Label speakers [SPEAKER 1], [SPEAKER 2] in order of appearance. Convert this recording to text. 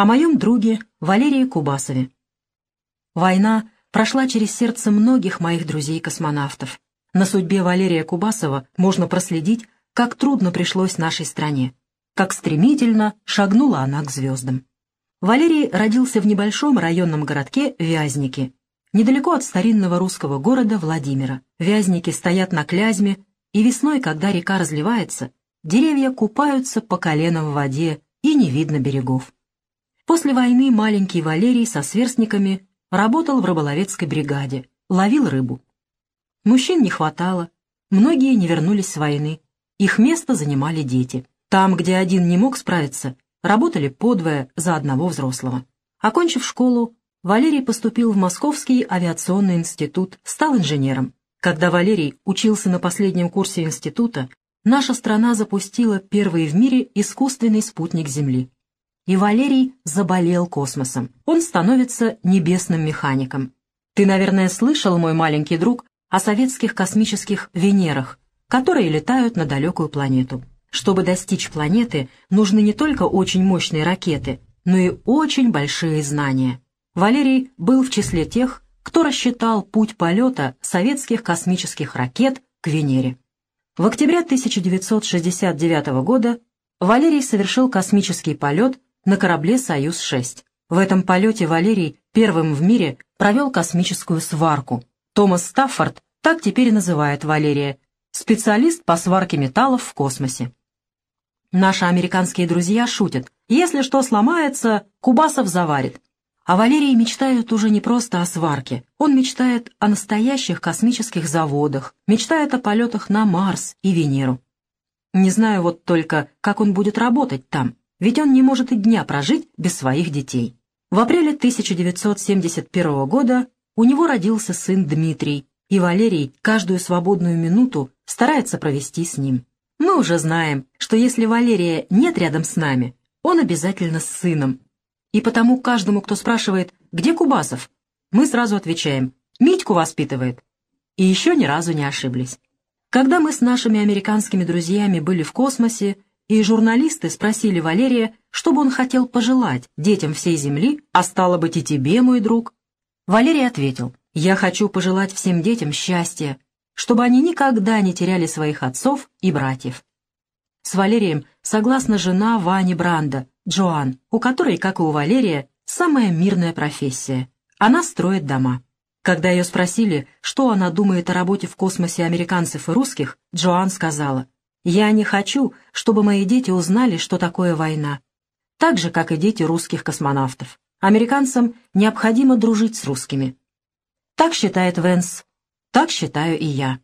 [SPEAKER 1] о моем друге Валерии Кубасове. Война прошла через сердце многих моих друзей-космонавтов. На судьбе Валерия Кубасова можно проследить, как трудно пришлось нашей стране, как стремительно шагнула она к звездам. Валерий родился в небольшом районном городке Вязники, недалеко от старинного русского города Владимира. Вязники стоят на Клязьме, и весной, когда река разливается, деревья купаются по колено в воде, и не видно берегов. После войны маленький Валерий со сверстниками работал в рыболовецкой бригаде, ловил рыбу. Мужчин не хватало, многие не вернулись с войны, их место занимали дети. Там, где один не мог справиться, работали подвое за одного взрослого. Окончив школу, Валерий поступил в Московский авиационный институт, стал инженером. Когда Валерий учился на последнем курсе института, наша страна запустила первый в мире искусственный спутник Земли. И Валерий заболел космосом. Он становится небесным механиком. Ты, наверное, слышал, мой маленький друг, о советских космических Венерах, которые летают на далекую планету. Чтобы достичь планеты, нужны не только очень мощные ракеты, но и очень большие знания. Валерий был в числе тех, кто рассчитал путь полета советских космических ракет к Венере. В октябре 1969 года Валерий совершил космический полет на корабле «Союз-6». В этом полете Валерий первым в мире провел космическую сварку. Томас Стаффорд так теперь и называет Валерия, специалист по сварке металлов в космосе. Наши американские друзья шутят, если что сломается, Кубасов заварит. А Валерий мечтает уже не просто о сварке. Он мечтает о настоящих космических заводах, мечтает о полетах на Марс и Венеру. Не знаю вот только, как он будет работать там, ведь он не может и дня прожить без своих детей. В апреле 1971 года у него родился сын Дмитрий, и Валерий каждую свободную минуту старается провести с ним. Мы уже знаем, что если Валерия нет рядом с нами, он обязательно с сыном, и потому каждому, кто спрашивает, где Кубасов, мы сразу отвечаем, Митьку воспитывает. И еще ни разу не ошиблись. Когда мы с нашими американскими друзьями были в космосе, и журналисты спросили Валерия, что бы он хотел пожелать детям всей Земли, а стало быть и тебе, мой друг, Валерий ответил, «Я хочу пожелать всем детям счастья, чтобы они никогда не теряли своих отцов и братьев». С Валерием согласна жена Вани Бранда, Джоан, у которой, как и у Валерия, самая мирная профессия. Она строит дома. Когда ее спросили, что она думает о работе в космосе американцев и русских, Джоан сказала, «Я не хочу, чтобы мои дети узнали, что такое война. Так же, как и дети русских космонавтов. Американцам необходимо дружить с русскими». Так считает Венс, так считаю и я.